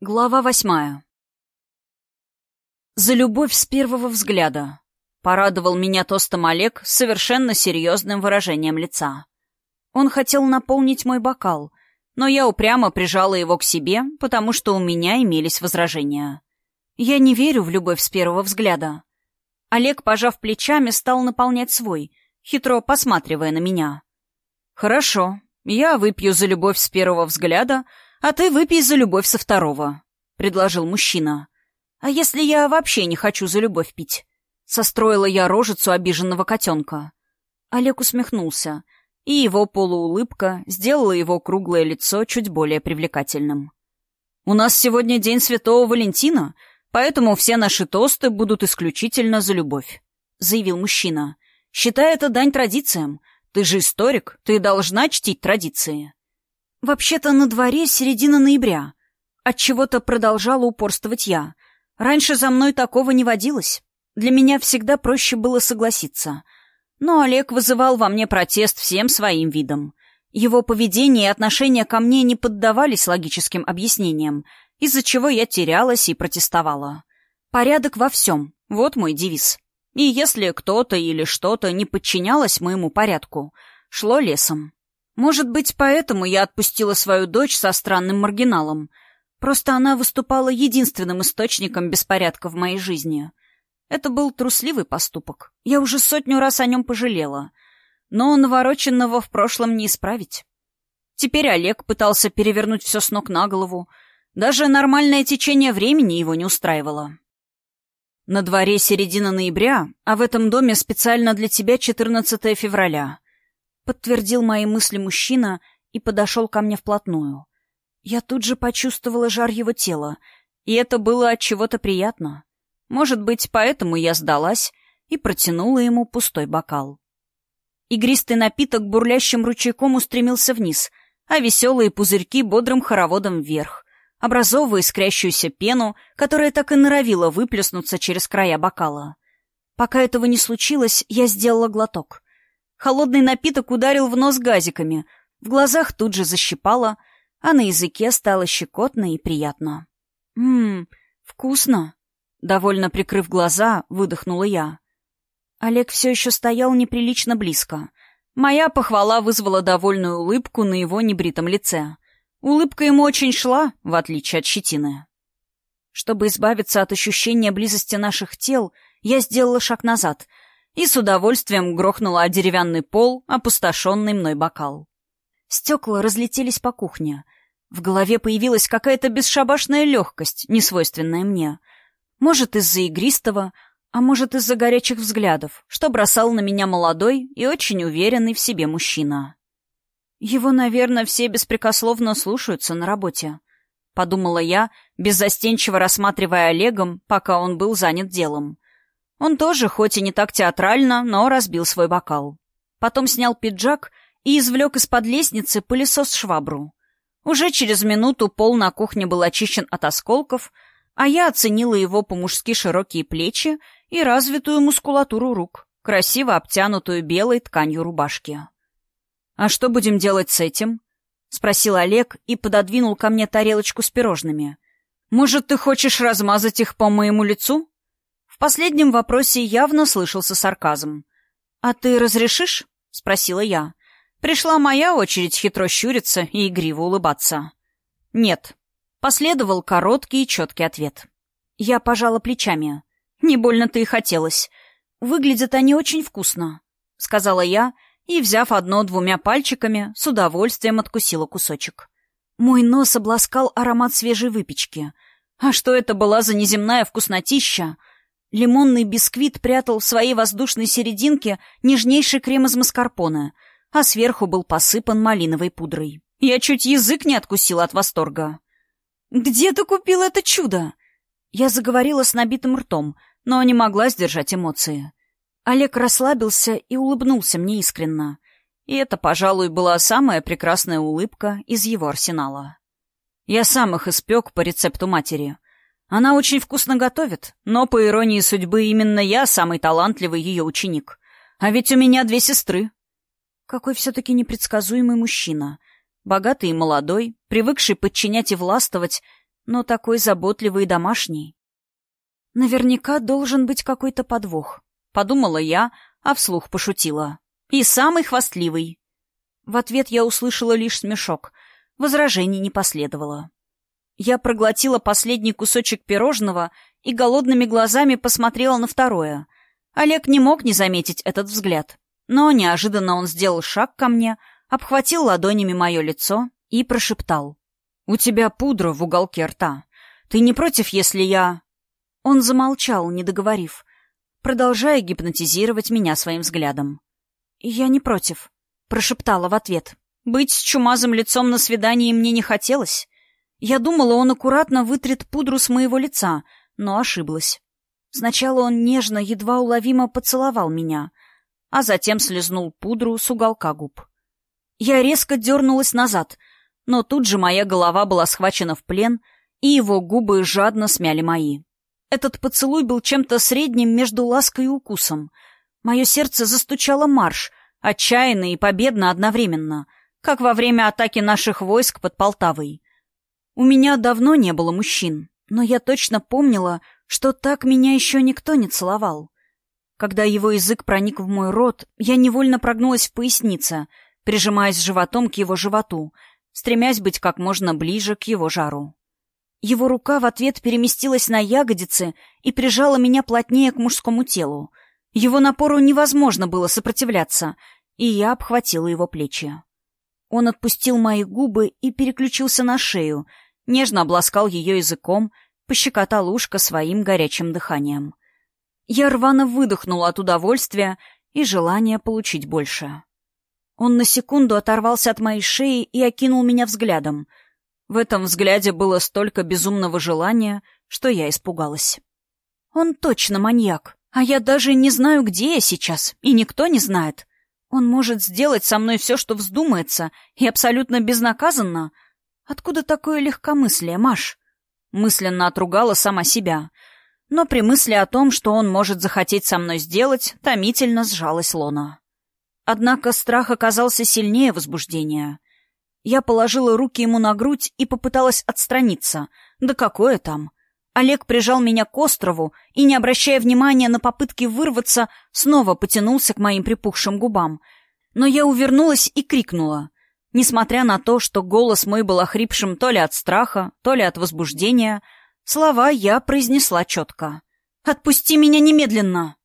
Глава восьмая. За любовь с первого взгляда. Порадовал меня тостом Олег совершенно серьезным выражением лица. Он хотел наполнить мой бокал, но я упрямо прижала его к себе, потому что у меня имелись возражения. Я не верю в любовь с первого взгляда. Олег, пожав плечами, стал наполнять свой, хитро посматривая на меня. «Хорошо, я выпью за любовь с первого взгляда», «А ты выпей за любовь со второго», — предложил мужчина. «А если я вообще не хочу за любовь пить?» Состроила я рожицу обиженного котенка. Олег усмехнулся, и его полуулыбка сделала его круглое лицо чуть более привлекательным. «У нас сегодня день Святого Валентина, поэтому все наши тосты будут исключительно за любовь», — заявил мужчина. «Считай это дань традициям. Ты же историк, ты должна чтить традиции». Вообще-то на дворе середина ноября. От чего-то продолжала упорствовать я. Раньше за мной такого не водилось. Для меня всегда проще было согласиться. Но Олег вызывал во мне протест всем своим видом. Его поведение и отношение ко мне не поддавались логическим объяснениям, из-за чего я терялась и протестовала. Порядок во всем. Вот мой девиз. И если кто-то или что-то не подчинялось моему порядку, шло лесом. Может быть, поэтому я отпустила свою дочь со странным маргиналом. Просто она выступала единственным источником беспорядка в моей жизни. Это был трусливый поступок. Я уже сотню раз о нем пожалела. Но навороченного в прошлом не исправить. Теперь Олег пытался перевернуть все с ног на голову. Даже нормальное течение времени его не устраивало. На дворе середина ноября, а в этом доме специально для тебя 14 февраля подтвердил мои мысли мужчина и подошел ко мне вплотную. Я тут же почувствовала жар его тела, и это было от чего-то приятно. Может быть, поэтому я сдалась и протянула ему пустой бокал. Игристый напиток бурлящим ручейком устремился вниз, а веселые пузырьки бодрым хороводом вверх, образовывая искрящуюся пену, которая так и норовила выплеснуться через края бокала. Пока этого не случилось, я сделала глоток — Холодный напиток ударил в нос газиками, в глазах тут же защипало, а на языке стало щекотно и приятно. «Ммм, вкусно!» Довольно прикрыв глаза, выдохнула я. Олег все еще стоял неприлично близко. Моя похвала вызвала довольную улыбку на его небритом лице. Улыбка ему очень шла, в отличие от щетины. Чтобы избавиться от ощущения близости наших тел, я сделала шаг назад — и с удовольствием грохнула о деревянный пол опустошенный мной бокал. Стекла разлетелись по кухне. В голове появилась какая-то бесшабашная легкость, несвойственная мне. Может, из-за игристого, а может, из-за горячих взглядов, что бросал на меня молодой и очень уверенный в себе мужчина. Его, наверное, все беспрекословно слушаются на работе. Подумала я, беззастенчиво рассматривая Олегом, пока он был занят делом. Он тоже, хоть и не так театрально, но разбил свой бокал. Потом снял пиджак и извлек из-под лестницы пылесос-швабру. Уже через минуту пол на кухне был очищен от осколков, а я оценила его по-мужски широкие плечи и развитую мускулатуру рук, красиво обтянутую белой тканью рубашки. «А что будем делать с этим?» — спросил Олег и пододвинул ко мне тарелочку с пирожными. «Может, ты хочешь размазать их по моему лицу?» В последнем вопросе явно слышался сарказм. «А ты разрешишь?» — спросила я. Пришла моя очередь хитро щуриться и игриво улыбаться. «Нет». Последовал короткий и четкий ответ. Я пожала плечами. «Не больно-то и хотелось. Выглядят они очень вкусно», — сказала я, и, взяв одно двумя пальчиками, с удовольствием откусила кусочек. Мой нос обласкал аромат свежей выпечки. А что это была за неземная вкуснотища? Лимонный бисквит прятал в своей воздушной серединке нежнейший крем из маскарпоне, а сверху был посыпан малиновой пудрой. Я чуть язык не откусила от восторга. «Где ты купил это чудо?» Я заговорила с набитым ртом, но не могла сдержать эмоции. Олег расслабился и улыбнулся мне искренно. И это, пожалуй, была самая прекрасная улыбка из его арсенала. Я сам их испек по рецепту матери — она очень вкусно готовит, но, по иронии судьбы, именно я самый талантливый ее ученик. А ведь у меня две сестры. Какой все-таки непредсказуемый мужчина. Богатый и молодой, привыкший подчинять и властвовать, но такой заботливый и домашний. Наверняка должен быть какой-то подвох. Подумала я, а вслух пошутила. И самый хвастливый. В ответ я услышала лишь смешок. Возражений не последовало. Я проглотила последний кусочек пирожного и голодными глазами посмотрела на второе. Олег не мог не заметить этот взгляд. Но неожиданно он сделал шаг ко мне, обхватил ладонями мое лицо и прошептал. «У тебя пудра в уголке рта. Ты не против, если я...» Он замолчал, не договорив, продолжая гипнотизировать меня своим взглядом. «Я не против», — прошептала в ответ. Быть с чумазым лицом на свидании мне не хотелось. Я думала, он аккуратно вытрет пудру с моего лица, но ошиблась. Сначала он нежно, едва уловимо поцеловал меня, а затем слезнул пудру с уголка губ. Я резко дернулась назад, но тут же моя голова была схвачена в плен, и его губы жадно смяли мои. Этот поцелуй был чем-то средним между лаской и укусом. Мое сердце застучало марш, отчаянно и победно одновременно, как во время атаки наших войск под Полтавой. У меня давно не было мужчин, но я точно помнила, что так меня еще никто не целовал. Когда его язык проник в мой рот, я невольно прогнулась в пояснице, прижимаясь животом к его животу, стремясь быть как можно ближе к его жару. Его рука в ответ переместилась на ягодицы и прижала меня плотнее к мужскому телу. Его напору невозможно было сопротивляться, и я обхватила его плечи. Он отпустил мои губы и переключился на шею, нежно обласкал ее языком, пощекотал ушко своим горячим дыханием. Я рвано выдохнула от удовольствия и желания получить больше. Он на секунду оторвался от моей шеи и окинул меня взглядом — в этом взгляде было столько безумного желания, что я испугалась. Он точно маньяк, а я даже не знаю, где я сейчас, и никто не знает. Он может сделать со мной все, что вздумается, и абсолютно безнаказанно. Откуда такое легкомыслие, Маш? Мысленно отругала сама себя. Но при мысли о том, что он может захотеть со мной сделать, томительно сжалась лона. Однако страх оказался сильнее возбуждения. Я положила руки ему на грудь и попыталась отстраниться. Да какое там? Олег прижал меня к острову и, не обращая внимания на попытки вырваться, снова потянулся к моим припухшим губам. Но я увернулась и крикнула. Несмотря на то, что голос мой был охрипшим то ли от страха, то ли от возбуждения, слова я произнесла четко. «Отпусти меня немедленно!»